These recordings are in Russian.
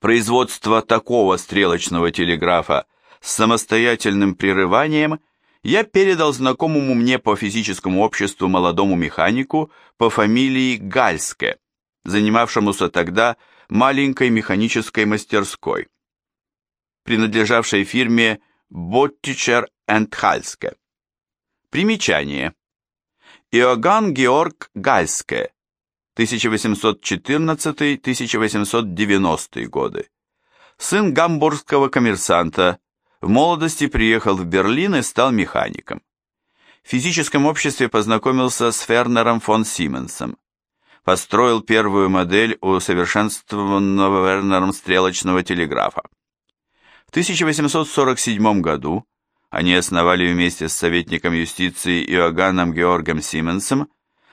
производство такого стрелочного телеграфа с самостоятельным прерыванием я передал знакомому мне по физическому обществу молодому механику по фамилии Гальске, занимавшемуся тогда маленькой механической мастерской, принадлежавшей фирме Боттичер энд Хальске. Примечание. Иоганн Георг Гальске, 1814-1890 годы. Сын гамбургского коммерсанта, в молодости приехал в Берлин и стал механиком. В физическом обществе познакомился с Фернером фон Сименсом. Построил первую модель усовершенствованного Вернером стрелочного телеграфа. В 1847 году они основали вместе с советником юстиции Иоганном Георгом Сименсом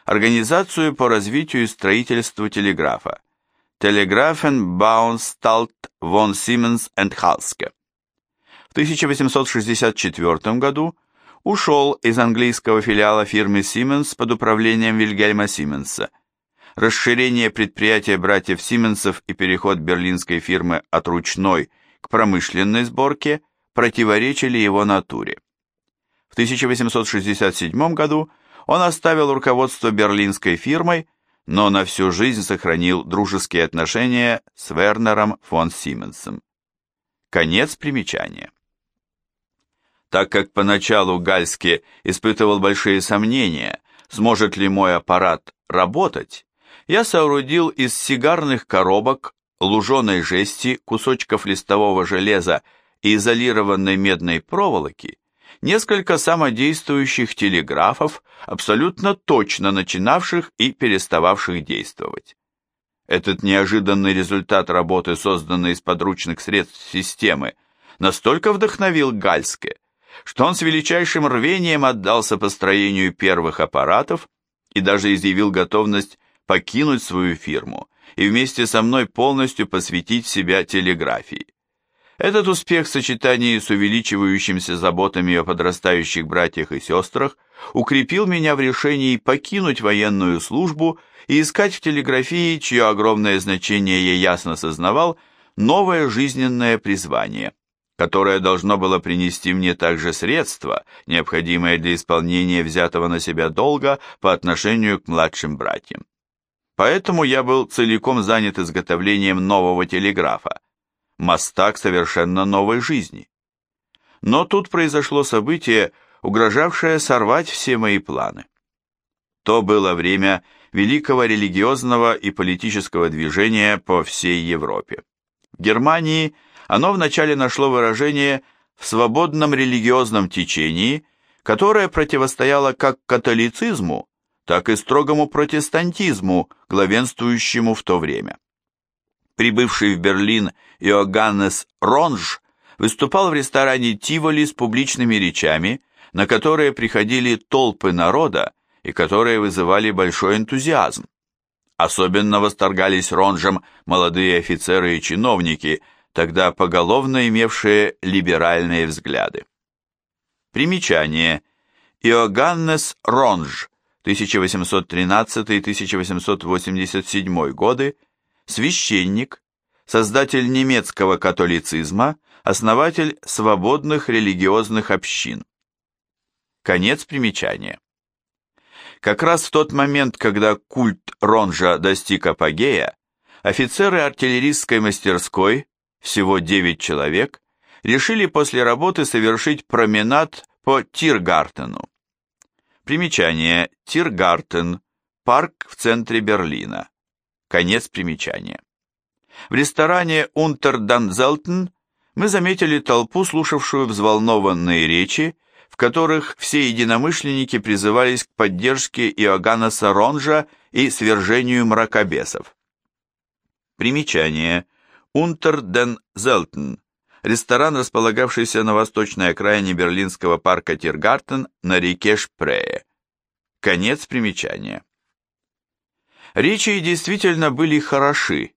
организацию по развитию и строительству телеграфа Telegrafen Baunstalt von Siemens and Halske. В 1864 году ушел из английского филиала фирмы Siemens под управлением Вильгельма Сименса. Расширение предприятия братьев Сименсов и переход берлинской фирмы от ручной к промышленной сборке противоречили его натуре. В 1867 году он оставил руководство берлинской фирмой, но на всю жизнь сохранил дружеские отношения с Вернером фон Сименсом. Конец примечания. Так как поначалу Гальски испытывал большие сомнения, сможет ли мой аппарат работать, я соорудил из сигарных коробок, луженой жести, кусочков листового железа и изолированной медной проволоки несколько самодействующих телеграфов, абсолютно точно начинавших и перестававших действовать. Этот неожиданный результат работы, созданной из подручных средств системы, настолько вдохновил Гальске, что он с величайшим рвением отдался построению первых аппаратов и даже изъявил готовность покинуть свою фирму и вместе со мной полностью посвятить себя телеграфии. Этот успех в сочетании с увеличивающимися заботами о подрастающих братьях и сестрах укрепил меня в решении покинуть военную службу и искать в телеграфии, чье огромное значение я ясно сознавал, новое жизненное призвание, которое должно было принести мне также средства, необходимые для исполнения взятого на себя долга по отношению к младшим братьям. Поэтому я был целиком занят изготовлением нового телеграфа, моста к совершенно новой жизни. Но тут произошло событие, угрожавшее сорвать все мои планы. То было время великого религиозного и политического движения по всей Европе. В Германии оно вначале нашло выражение в свободном религиозном течении, которое противостояло как католицизму, так и строгому протестантизму, главенствующему в то время. Прибывший в Берлин Иоганнес Ронж выступал в ресторане Тиволи с публичными речами, на которые приходили толпы народа и которые вызывали большой энтузиазм. Особенно восторгались Ронжем молодые офицеры и чиновники, тогда поголовно имевшие либеральные взгляды. Примечание. Иоганнес Ронж, 1813-1887 годы, священник, создатель немецкого католицизма, основатель свободных религиозных общин. Конец примечания. Как раз в тот момент, когда культ Ронжа достиг апогея, офицеры артиллерийской мастерской, всего 9 человек, решили после работы совершить променад по Тиргартену. Примечание. Тиргартен. Парк в центре Берлина. Конец примечания. В ресторане Унтерданзелтен мы заметили толпу, слушавшую взволнованные речи, в которых все единомышленники призывались к поддержке Иоганна Ронжа и свержению мракобесов. Примечание. Унтердензелтен. Ресторан, располагавшийся на восточной окраине берлинского парка Тиргартен на реке Шпрее. Конец примечания. Речи действительно были хороши,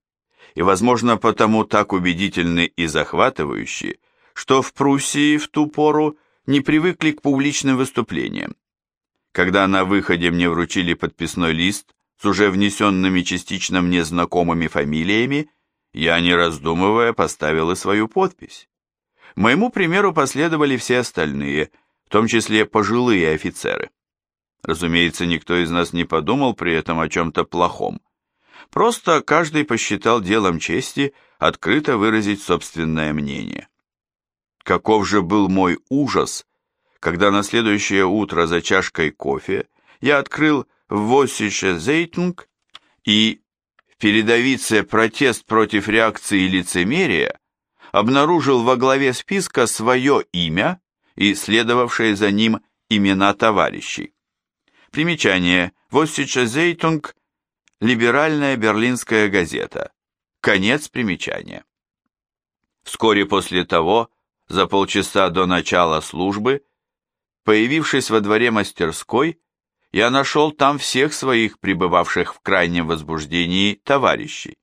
и, возможно, потому так убедительны и захватывающие, что в Пруссии в ту пору не привыкли к публичным выступлениям. Когда на выходе мне вручили подписной лист с уже внесенными частично мне знакомыми фамилиями, Я, не раздумывая, поставил и свою подпись. Моему примеру последовали все остальные, в том числе пожилые офицеры. Разумеется, никто из нас не подумал при этом о чем-то плохом. Просто каждый посчитал делом чести открыто выразить собственное мнение. Каков же был мой ужас, когда на следующее утро за чашкой кофе я открыл Воссише Зейтунг и в передовице «Протест против реакции лицемерия» обнаружил во главе списка свое имя и следовавшие за ним имена товарищей. Примечание. Воссича Зейтунг. Либеральная берлинская газета. Конец примечания. Вскоре после того, за полчаса до начала службы, появившись во дворе мастерской, я нашел там всех своих пребывавших в крайнем возбуждении товарищей.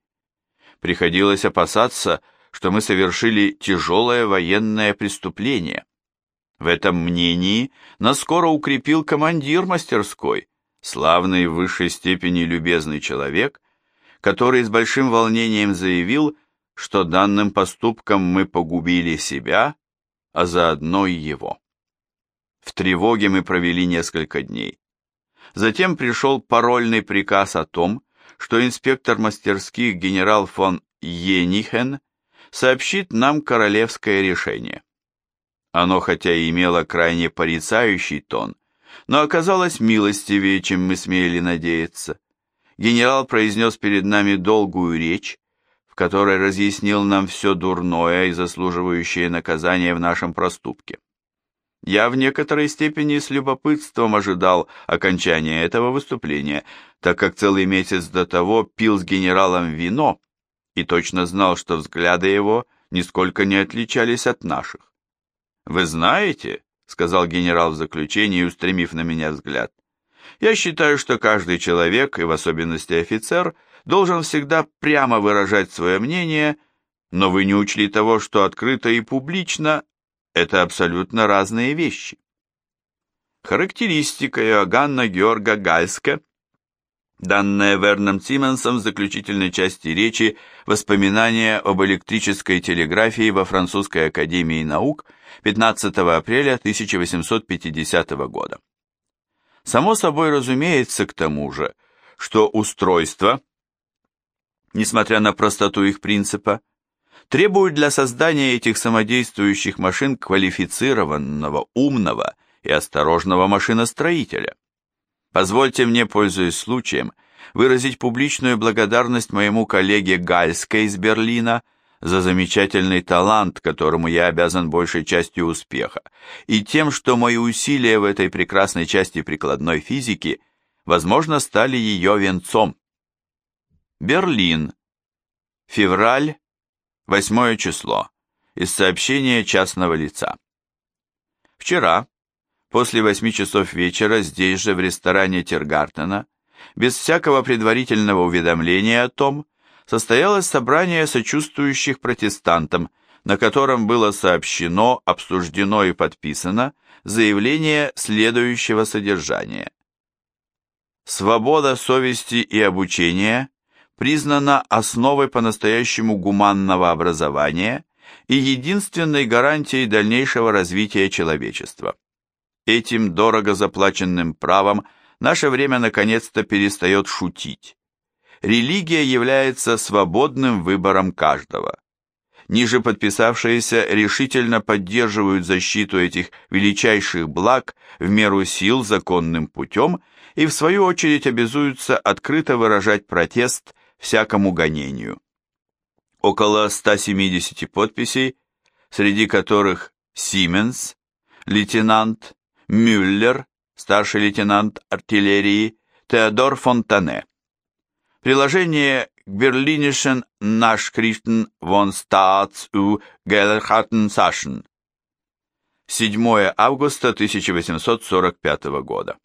Приходилось опасаться, что мы совершили тяжелое военное преступление. В этом мнении нас скоро укрепил командир мастерской, славный в высшей степени любезный человек, который с большим волнением заявил, что данным поступком мы погубили себя, а заодно и его. В тревоге мы провели несколько дней. Затем пришел парольный приказ о том, что инспектор мастерских генерал фон Енихен сообщит нам королевское решение. Оно хотя и имело крайне порицающий тон, но оказалось милостивее, чем мы смели надеяться. Генерал произнес перед нами долгую речь, в которой разъяснил нам все дурное и заслуживающее наказания в нашем проступке. Я в некоторой степени с любопытством ожидал окончания этого выступления, так как целый месяц до того пил с генералом вино и точно знал, что взгляды его нисколько не отличались от наших. «Вы знаете», — сказал генерал в заключении, устремив на меня взгляд, «я считаю, что каждый человек, и в особенности офицер, должен всегда прямо выражать свое мнение, но вы не учли того, что открыто и публично — это абсолютно разные вещи». Характеристика Иоганна Георга Гальска данная Верном Симмонсом в заключительной части речи «Воспоминания об электрической телеграфии во Французской академии наук» 15 апреля 1850 года. Само собой разумеется к тому же, что устройство, несмотря на простоту их принципа, требует для создания этих самодействующих машин квалифицированного, умного и осторожного машиностроителя. Позвольте мне, пользуясь случаем, выразить публичную благодарность моему коллеге Гальске из Берлина за замечательный талант, которому я обязан большей частью успеха, и тем, что мои усилия в этой прекрасной части прикладной физики, возможно, стали ее венцом. Берлин. Февраль, 8 число. Из сообщения частного лица. Вчера, После восьми часов вечера здесь же, в ресторане Тиргартена, без всякого предварительного уведомления о том, состоялось собрание сочувствующих протестантам, на котором было сообщено, обсуждено и подписано заявление следующего содержания. Свобода совести и обучения признана основой по-настоящему гуманного образования и единственной гарантией дальнейшего развития человечества. Этим дорого заплаченным правом наше время наконец-то перестает шутить. Религия является свободным выбором каждого. Ниже подписавшиеся решительно поддерживают защиту этих величайших благ в меру сил законным путем и в свою очередь обязуются открыто выражать протест всякому гонению. Около 170 подписей, среди которых Сименс, лейтенант, Мюллер, старший лейтенант артиллерии, Теодор Фонтане. Приложение к Берлинischen Nachrichten von Staats- und Gelharten-Sachen. 7 августа 1845 года.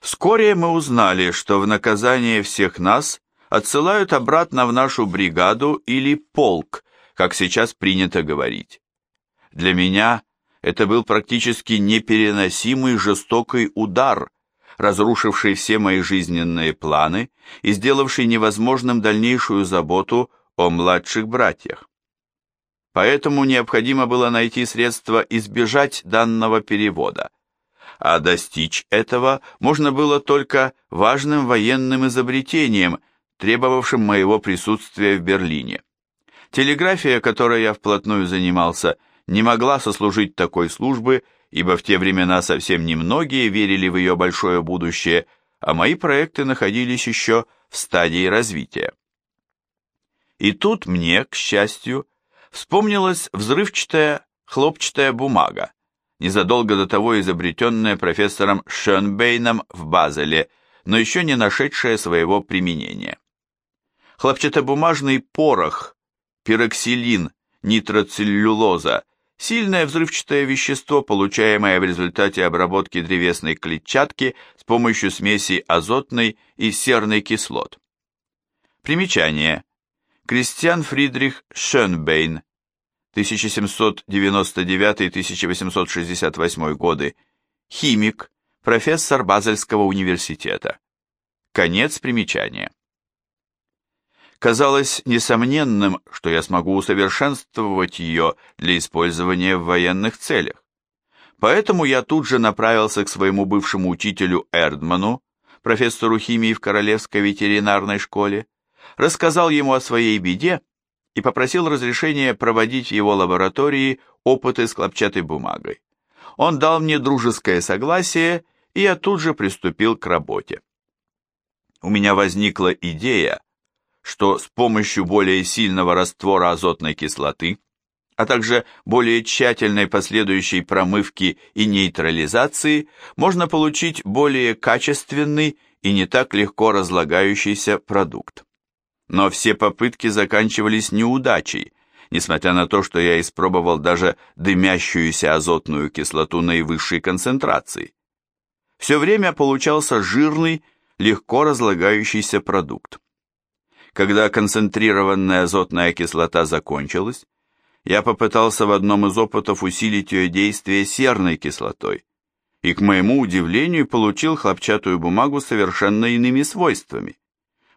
Вскоре мы узнали, что в наказание всех нас отсылают обратно в нашу бригаду или полк, как сейчас принято говорить. Для меня это был практически непереносимый жестокий удар, разрушивший все мои жизненные планы и сделавший невозможным дальнейшую заботу о младших братьях. Поэтому необходимо было найти средства избежать данного перевода, а достичь этого можно было только важным военным изобретением, требовавшим моего присутствия в Берлине. Телеграфия, которой я вплотную занимался, не могла сослужить такой службы, ибо в те времена совсем немногие верили в ее большое будущее, а мои проекты находились еще в стадии развития. И тут мне, к счастью, вспомнилась взрывчатая хлопчатая бумага, незадолго до того изобретенная профессором Шönбейном в Базеле, но еще не нашедшая своего применения. Хлопчатобумажный порох, пироксилин, нитроцеллюлоза – сильное взрывчатое вещество, получаемое в результате обработки древесной клетчатки с помощью смеси азотной и серной кислот. Примечание. Кристиан Фридрих Шönбейн, 1799-1868 годы, химик, профессор Базельского университета. Конец примечания. Казалось несомненным, что я смогу усовершенствовать ее для использования в военных целях. Поэтому я тут же направился к своему бывшему учителю Эрдману, профессору химии в Королевской ветеринарной школе, рассказал ему о своей беде и попросил разрешения проводить в его лаборатории опыты с хлопчатой бумагой. Он дал мне дружеское согласие, и я тут же приступил к работе. У меня возникла идея, что с помощью более сильного раствора азотной кислоты, а также более тщательной последующей промывки и нейтрализации можно получить более качественный и не так легко разлагающийся продукт. Но все попытки заканчивались неудачей, несмотря на то, что я испробовал даже дымящуюся азотную кислоту наивысшей концентрации. Все время получался жирный, легко разлагающийся продукт. Когда концентрированная азотная кислота закончилась, я попытался в одном из опытов усилить ее действие серной кислотой, и, к моему удивлению, получил хлопчатую бумагу совершенно иными свойствами.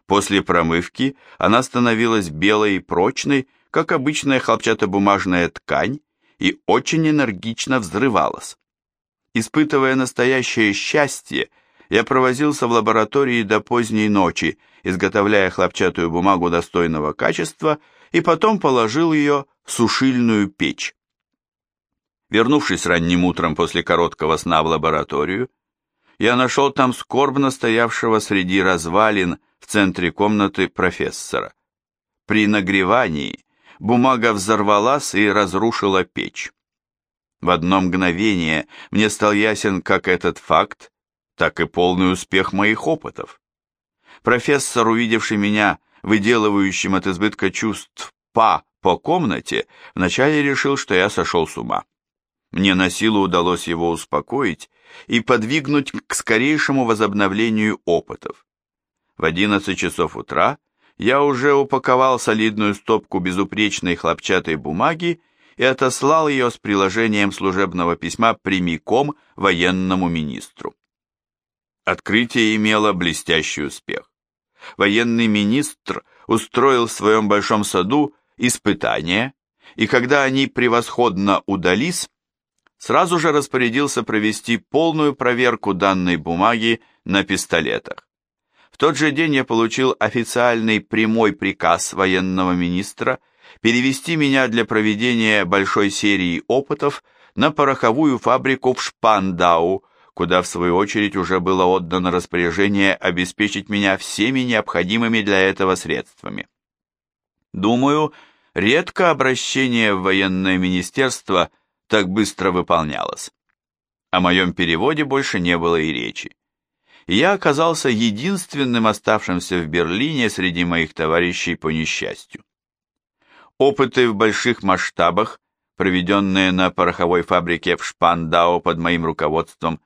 После промывки она становилась белой и прочной, как обычная хлопчатобумажная ткань, и очень энергично взрывалась. Испытывая настоящее счастье, я провозился в лаборатории до поздней ночи, изготовляя хлопчатую бумагу достойного качества, и потом положил ее в сушильную печь. Вернувшись ранним утром после короткого сна в лабораторию, я нашел там скорбно стоявшего среди развалин в центре комнаты профессора. При нагревании бумага взорвалась и разрушила печь. В одно мгновение мне стал ясен как этот факт, так и полный успех моих опытов. Профессор, увидевший меня выделывающим от избытка чувств па по комнате, вначале решил, что я сошел с ума. Мне на силу удалось его успокоить и подвигнуть к скорейшему возобновлению опытов. В 11 часов утра я уже упаковал солидную стопку безупречной хлопчатой бумаги и отослал ее с приложением служебного письма прямиком военному министру. Открытие имело блестящий успех. Военный министр устроил в своем большом саду испытания, и когда они превосходно удались, сразу же распорядился провести полную проверку данной бумаги на пистолетах тот же день я получил официальный прямой приказ военного министра перевести меня для проведения большой серии опытов на пороховую фабрику в Шпандау, куда в свою очередь уже было отдано распоряжение обеспечить меня всеми необходимыми для этого средствами. Думаю, редко обращение в военное министерство так быстро выполнялось. О моем переводе больше не было и речи я оказался единственным оставшимся в Берлине среди моих товарищей по несчастью. Опыты в больших масштабах, проведенные на пороховой фабрике в Шпандау под моим руководством,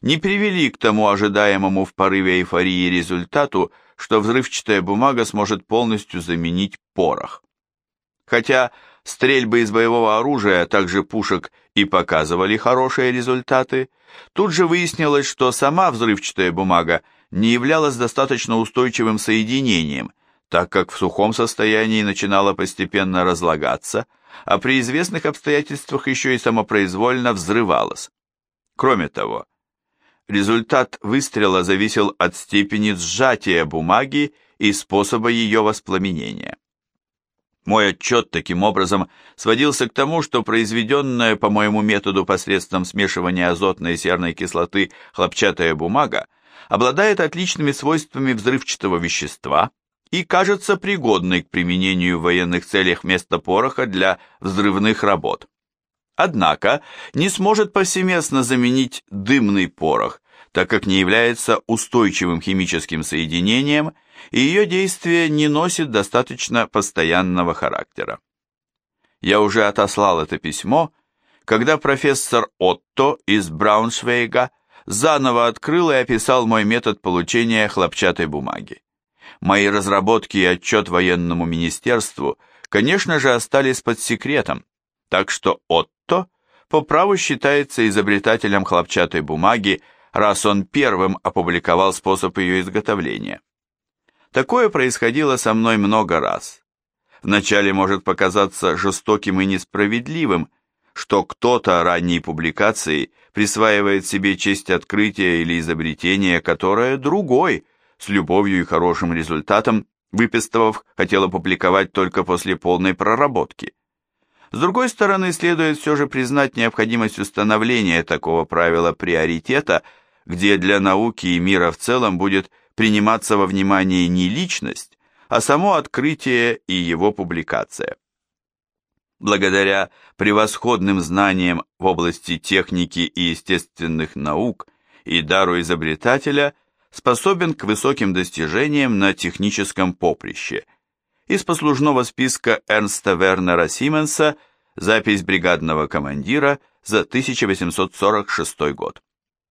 не привели к тому ожидаемому в порыве эйфории результату, что взрывчатая бумага сможет полностью заменить порох. Хотя стрельбы из боевого оружия, а также пушек и показывали хорошие результаты, тут же выяснилось, что сама взрывчатая бумага не являлась достаточно устойчивым соединением, так как в сухом состоянии начинало постепенно разлагаться, а при известных обстоятельствах еще и самопроизвольно взрывалось. Кроме того, результат выстрела зависел от степени сжатия бумаги и способа ее воспламенения. Мой отчет таким образом сводился к тому, что произведенная по моему методу посредством смешивания азотной и серной кислоты хлопчатая бумага обладает отличными свойствами взрывчатого вещества и кажется пригодной к применению в военных целях вместо пороха для взрывных работ. Однако не сможет повсеместно заменить дымный порох, так как не является устойчивым химическим соединением и ее действие не носит достаточно постоянного характера. Я уже отослал это письмо, когда профессор Отто из Брауншвейга заново открыл и описал мой метод получения хлопчатой бумаги. Мои разработки и отчет военному министерству, конечно же, остались под секретом, так что Отто по праву считается изобретателем хлопчатой бумаги, раз он первым опубликовал способ ее изготовления. Такое происходило со мной много раз. Вначале может показаться жестоким и несправедливым, что кто-то ранней публикацией присваивает себе честь открытия или изобретения, которое другой, с любовью и хорошим результатом, выписывав, хотел опубликовать только после полной проработки. С другой стороны, следует все же признать необходимость установления такого правила приоритета, где для науки и мира в целом будет приниматься во внимание не личность, а само открытие и его публикация. Благодаря превосходным знаниям в области техники и естественных наук и дару изобретателя способен к высоким достижениям на техническом поприще. Из послужного списка Эрнста Вернера Сименса запись бригадного командира за 1846 год.